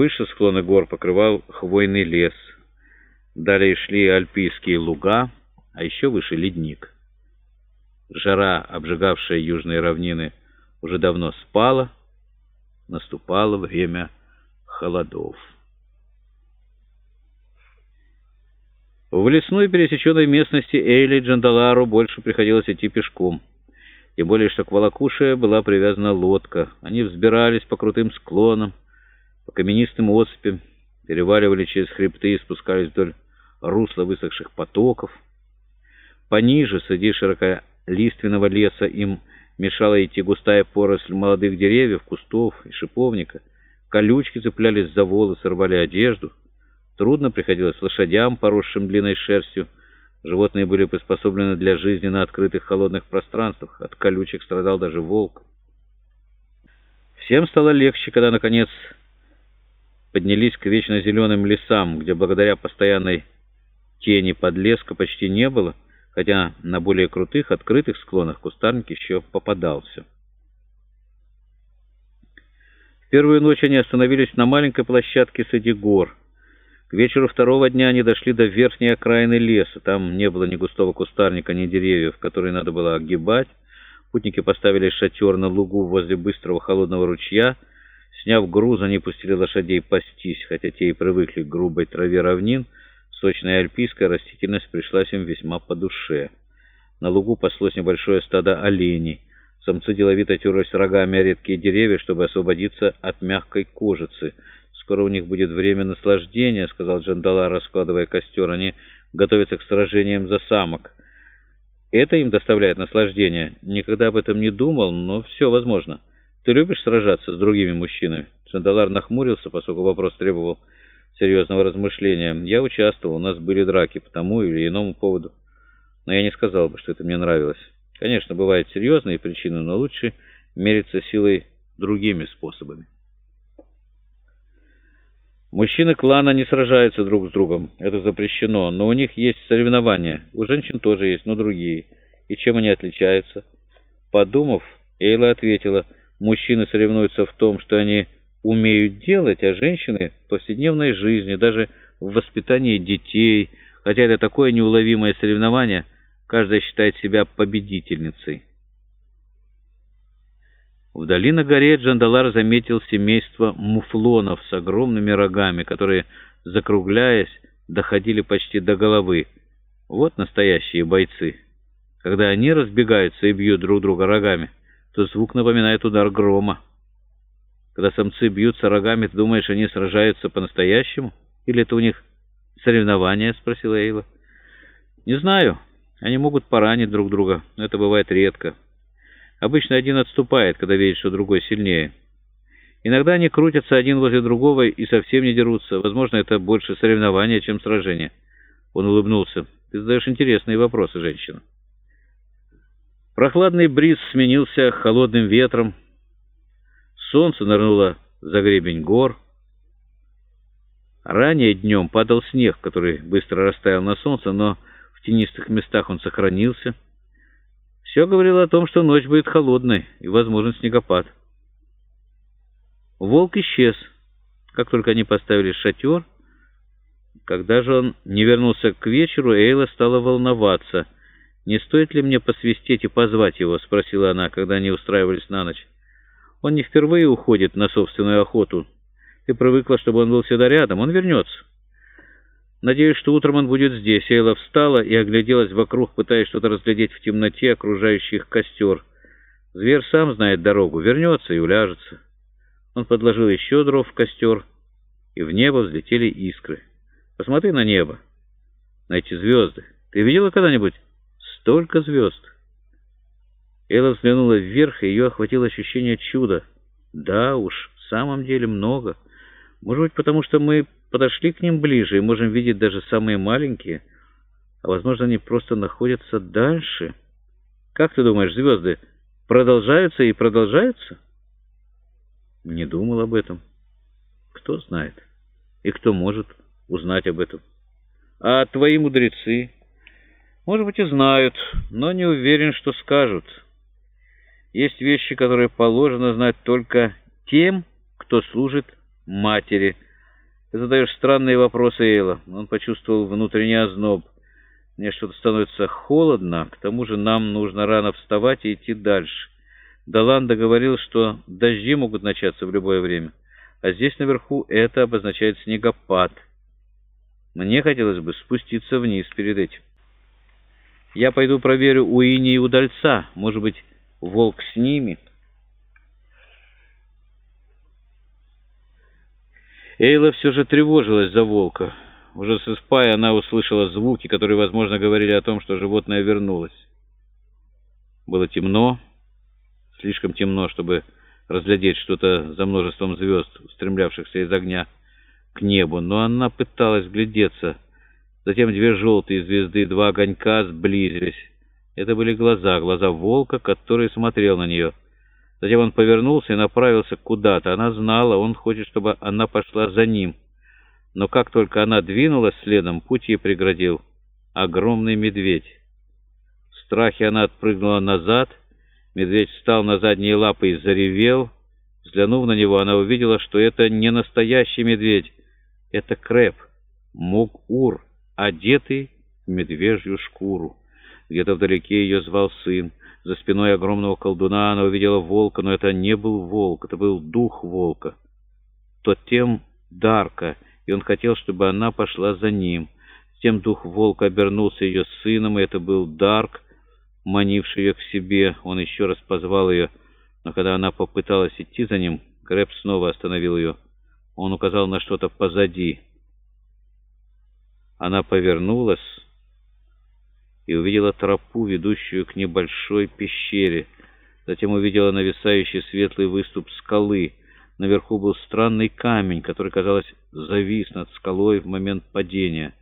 Выше склоны гор покрывал хвойный лес. Далее шли альпийские луга, а еще выше ледник. Жара, обжигавшая южные равнины, уже давно спала, наступало время холодов. В лесной пересеченной местности Эйли Джандалару больше приходилось идти пешком. Тем более, что к Волокуше была привязана лодка. Они взбирались по крутым склонам, по каменистым осыпям, переваливали через хребты и спускались вдоль русла высохших потоков. Пониже, среди широколиственного леса, им мешала идти густая поросль молодых деревьев, кустов и шиповника. Колючки цеплялись за волосы, рвали одежду. Трудно приходилось лошадям, поросшим длинной шерстью. Животные были приспособлены для жизни на открытых холодных пространствах. От колючек страдал даже волк. Всем стало легче, когда, наконец, поднялись к вечно зеленым лесам, где благодаря постоянной тени подлеска почти не было, хотя на более крутых, открытых склонах кустарник еще попадался. В первую ночь они остановились на маленькой площадке среди гор — к вечеру второго дня они дошли до верхней окраины леса. Там не было ни густого кустарника, ни деревьев, которые надо было огибать. Путники поставили шатер на лугу возле быстрого холодного ручья. Сняв груз, они пустили лошадей пастись, хотя те и привыкли к грубой траве равнин. Сочная альпийская растительность пришлась им весьма по душе. На лугу паслось небольшое стадо оленей. Самцы деловито терлись рогами о редкие деревья, чтобы освободиться от мягкой кожицы — «Скоро у них будет время наслаждения», — сказал Джандала, раскладывая костер. «Они готовятся к сражениям за самок. Это им доставляет наслаждение. Никогда об этом не думал, но все возможно. Ты любишь сражаться с другими мужчинами?» Джандалар нахмурился, поскольку вопрос требовал серьезного размышления. «Я участвовал, у нас были драки по тому или иному поводу. Но я не сказал бы, что это мне нравилось. Конечно, бывают серьезные причины, но лучше мериться силой другими способами». Мужчины клана не сражаются друг с другом, это запрещено, но у них есть соревнования. У женщин тоже есть, но другие. И чем они отличаются? Подумав, Эйла ответила, мужчины соревнуются в том, что они умеют делать, а женщины в повседневной жизни, даже в воспитании детей, хотя это такое неуловимое соревнование, каждая считает себя победительницей. Вдали на горе Джандалар заметил семейство муфлонов с огромными рогами, которые, закругляясь, доходили почти до головы. Вот настоящие бойцы. Когда они разбегаются и бьют друг друга рогами, то звук напоминает удар грома. Когда самцы бьются рогами, ты думаешь, они сражаются по-настоящему? Или это у них соревнования?» — спросила Эйла. «Не знаю. Они могут поранить друг друга, но это бывает редко». Обычно один отступает, когда видит, что другой сильнее. Иногда они крутятся один возле другого и совсем не дерутся. Возможно, это больше соревнование, чем сражение. Он улыбнулся. Ты задаешь интересные вопросы, женщина. Прохладный бриз сменился холодным ветром. Солнце нырнуло за гребень гор. Ранее днем падал снег, который быстро растаял на солнце, но в тенистых местах он сохранился. Все говорило о том, что ночь будет холодной и возможен снегопад. Волк исчез. Как только они поставили шатер, когда же он не вернулся к вечеру, Эйла стала волноваться. «Не стоит ли мне посвистеть и позвать его?» — спросила она, когда они устраивались на ночь. «Он не впервые уходит на собственную охоту. Ты привыкла, чтобы он был всегда рядом. Он вернется». Надеюсь, что утром он будет здесь. Эйла встала и огляделась вокруг, пытаясь что-то разглядеть в темноте, окружающий их костер. Зверь сам знает дорогу, вернется и уляжется. Он подложил еще дров в костер, и в небо взлетели искры. Посмотри на небо, на эти звезды. Ты видела когда-нибудь столько звезд? Элла взглянула вверх, и ее охватило ощущение чуда. Да уж, в самом деле много. Может быть, потому что мы подошли к ним ближе и можем видеть даже самые маленькие, а, возможно, они просто находятся дальше. Как ты думаешь, звезды продолжаются и продолжаются? Не думал об этом. Кто знает? И кто может узнать об этом? А твои мудрецы? Может быть, и знают, но не уверен, что скажут. Есть вещи, которые положено знать только тем, кто служит матери, Ты задаешь странные вопросы, Эйла. Он почувствовал внутренний озноб. Мне что-то становится холодно, к тому же нам нужно рано вставать и идти дальше. Даланда говорил, что дожди могут начаться в любое время, а здесь наверху это обозначает снегопад. Мне хотелось бы спуститься вниз перед этим. Я пойду проверю у Ини и удальца, может быть, волк с ними». Эйла все же тревожилась за волка. Уже засыпая, она услышала звуки, которые, возможно, говорили о том, что животное вернулось. Было темно, слишком темно, чтобы разглядеть что-то за множеством звезд, устремлявшихся из огня к небу, но она пыталась глядеться. Затем две желтые звезды, два огонька сблизились. Это были глаза, глаза волка, который смотрел на нее. Затем он повернулся и направился куда-то. Она знала, он хочет, чтобы она пошла за ним. Но как только она двинулась следом, путь ей преградил огромный медведь. В страхе она отпрыгнула назад. Медведь встал на задние лапы и заревел. Взглянув на него, она увидела, что это не настоящий медведь. Это Крэп, Мук-Ур, одетый в медвежью шкуру. Где-то вдалеке ее звал сын. За спиной огромного колдуна она увидела волка, но это не был волк, это был дух волка. Тот тем Дарка, и он хотел, чтобы она пошла за ним. Тем дух волка обернулся ее сыном, и это был Дарк, манивший ее к себе. Он еще раз позвал ее, но когда она попыталась идти за ним, Крэп снова остановил ее. Он указал на что-то позади. Она повернулась и увидела тропу, ведущую к небольшой пещере. Затем увидела нависающий светлый выступ скалы. Наверху был странный камень, который, казалось, завис над скалой в момент падения.